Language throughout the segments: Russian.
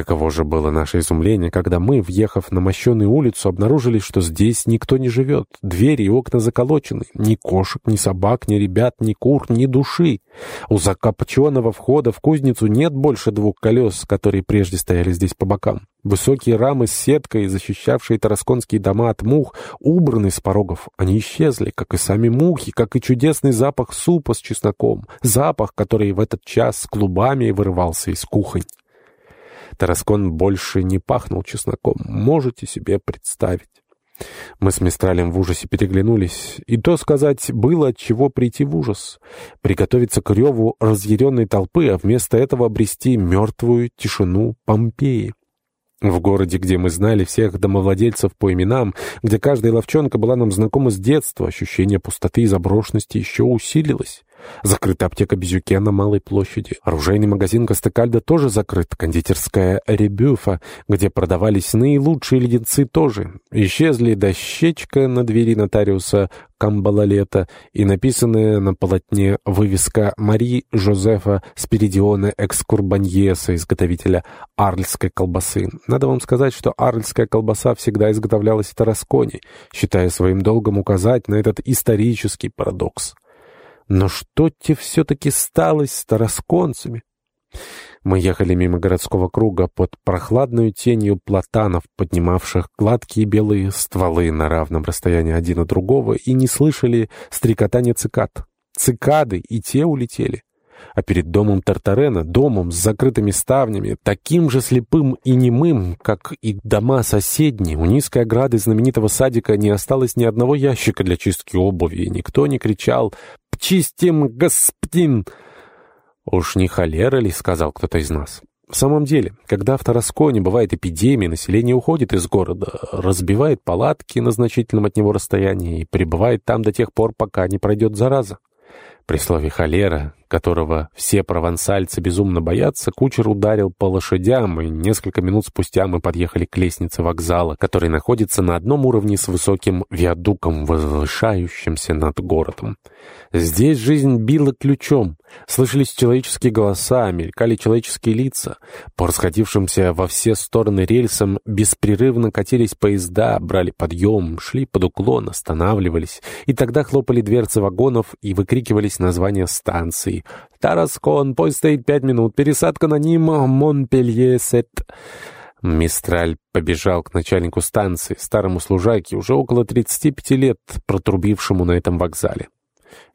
Каково же было наше изумление, когда мы, въехав на мощенную улицу, обнаружили, что здесь никто не живет. Двери и окна заколочены. Ни кошек, ни собак, ни ребят, ни кур, ни души. У закопченного входа в кузницу нет больше двух колес, которые прежде стояли здесь по бокам. Высокие рамы с сеткой, защищавшие тарасконские дома от мух, убраны с порогов. Они исчезли, как и сами мухи, как и чудесный запах супа с чесноком. Запах, который в этот час с клубами вырывался из кухонь. Тараскон больше не пахнул чесноком. Можете себе представить. Мы с Мистралем в ужасе переглянулись. И то сказать, было от чего прийти в ужас. Приготовиться к реву разъяренной толпы, а вместо этого обрести мертвую тишину Помпеи. В городе, где мы знали всех домовладельцев по именам, где каждая ловчонка была нам знакома с детства, ощущение пустоты и заброшенности еще усилилось. Закрыта аптека Безюке на Малой площади. Оружейный магазин Костыкальда тоже закрыт. Кондитерская Ребюфа, где продавались наилучшие леденцы, тоже. Исчезли дощечка на двери нотариуса Камбалалета и написанная на полотне вывеска Мари Жозефа Спиридиона Экскурбаньеса, изготовителя арльской колбасы. Надо вам сказать, что арльская колбаса всегда изготовлялась в Тарасконе, считая своим долгом указать на этот исторический парадокс. Но что-те все-таки сталось с тарасконцами? Мы ехали мимо городского круга под прохладную тенью платанов, поднимавших гладкие белые стволы на равном расстоянии один от другого, и не слышали стрекотания цикад. Цикады и те улетели. А перед домом Тартарена, домом с закрытыми ставнями, таким же слепым и немым, как и дома соседние, у низкой ограды знаменитого садика не осталось ни одного ящика для чистки обуви, и никто не кричал чистим, господин!» «Уж не холера ли?» — сказал кто-то из нас. В самом деле, когда в Тарасконе бывает эпидемия, население уходит из города, разбивает палатки на значительном от него расстоянии и пребывает там до тех пор, пока не пройдет зараза. При слове «холера», которого все провансальцы безумно боятся, кучер ударил по лошадям, и несколько минут спустя мы подъехали к лестнице вокзала, который находится на одном уровне с высоким виадуком, возвышающимся над городом. Здесь жизнь била ключом. Слышались человеческие голоса, мелькали человеческие лица. По расходившимся во все стороны рельсам беспрерывно катились поезда, брали подъем, шли под уклон, останавливались. И тогда хлопали дверцы вагонов и выкрикивались названия «Тараскон, поезд стоит пять минут, пересадка на ним, Монпелье-Сет». Мистраль побежал к начальнику станции, старому служаке, уже около 35 лет, протрубившему на этом вокзале.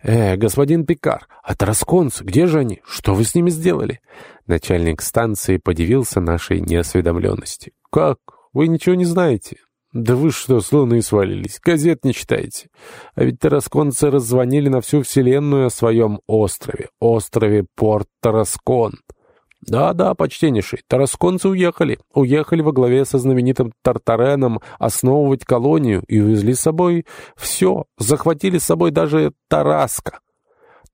«Э, господин Пикар, а тарасконцы, где же они? Что вы с ними сделали?» Начальник станции подивился нашей неосведомленности. «Как? Вы ничего не знаете?» «Да вы что, с луны свалились? Газет не читаете? А ведь тарасконцы раззвонили на всю вселенную о своем острове, острове Порт-Тараскон». Да-да, почтеннейший, тарасконцы уехали. Уехали во главе со знаменитым Тартареном основывать колонию и увезли с собой все. Захватили с собой даже Тараска.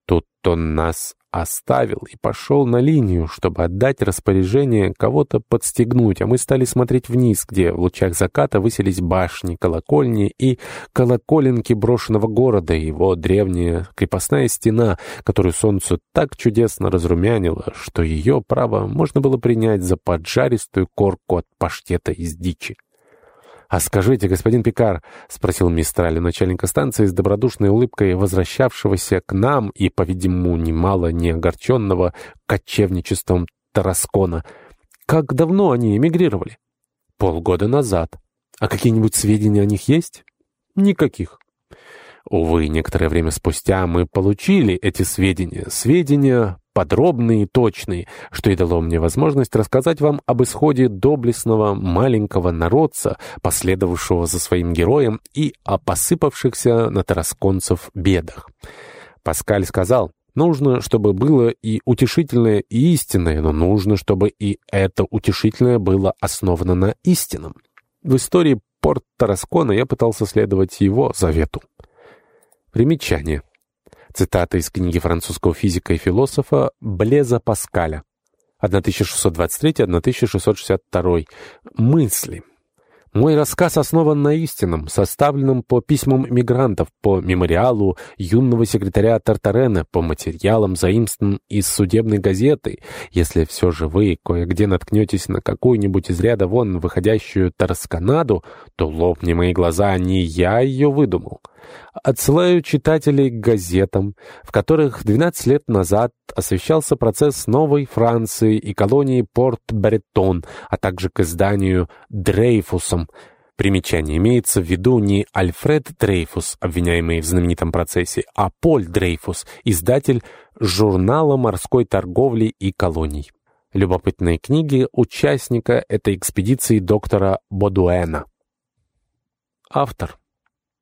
Тут он нас оставил и пошел на линию, чтобы отдать распоряжение кого-то подстегнуть, а мы стали смотреть вниз, где в лучах заката высились башни, колокольни и колоколенки брошенного города, его древняя крепостная стена, которую солнце так чудесно разрумянило, что ее, право, можно было принять за поджаристую корку от паштета из дичи. «А скажите, господин Пикар», — спросил мистраль начальника станции с добродушной улыбкой возвращавшегося к нам и, по-видимому, немало не огорченного кочевничеством Тараскона, «как давно они эмигрировали?» «Полгода назад. А какие-нибудь сведения о них есть?» «Никаких». Увы, некоторое время спустя мы получили эти сведения. Сведения подробные и точные, что и дало мне возможность рассказать вам об исходе доблестного маленького народца, последовавшего за своим героем, и о посыпавшихся на тарасконцев бедах. Паскаль сказал, нужно, чтобы было и утешительное, и истинное, но нужно, чтобы и это утешительное было основано на истинном. В истории порт Тараскона я пытался следовать его завету. Примечание. Цитата из книги французского физика и философа Блеза Паскаля. 1623-1662. Мысли. Мой рассказ основан на истинном, составленном по письмам мигрантов, по мемориалу юного секретаря Тартарена, по материалам, заимствованным из судебной газеты. Если все же вы кое-где наткнетесь на какую-нибудь из ряда вон выходящую Тарсканаду, то лопни мои глаза, не я ее выдумал. Отсылаю читателей к газетам, в которых 12 лет назад освещался процесс Новой Франции и колонии Порт-Бретон, а также к изданию «Дрейфусом». Примечание имеется в виду не Альфред Дрейфус, обвиняемый в знаменитом процессе, а Поль Дрейфус, издатель журнала морской торговли и колоний. Любопытные книги участника этой экспедиции доктора Бодуэна. Автор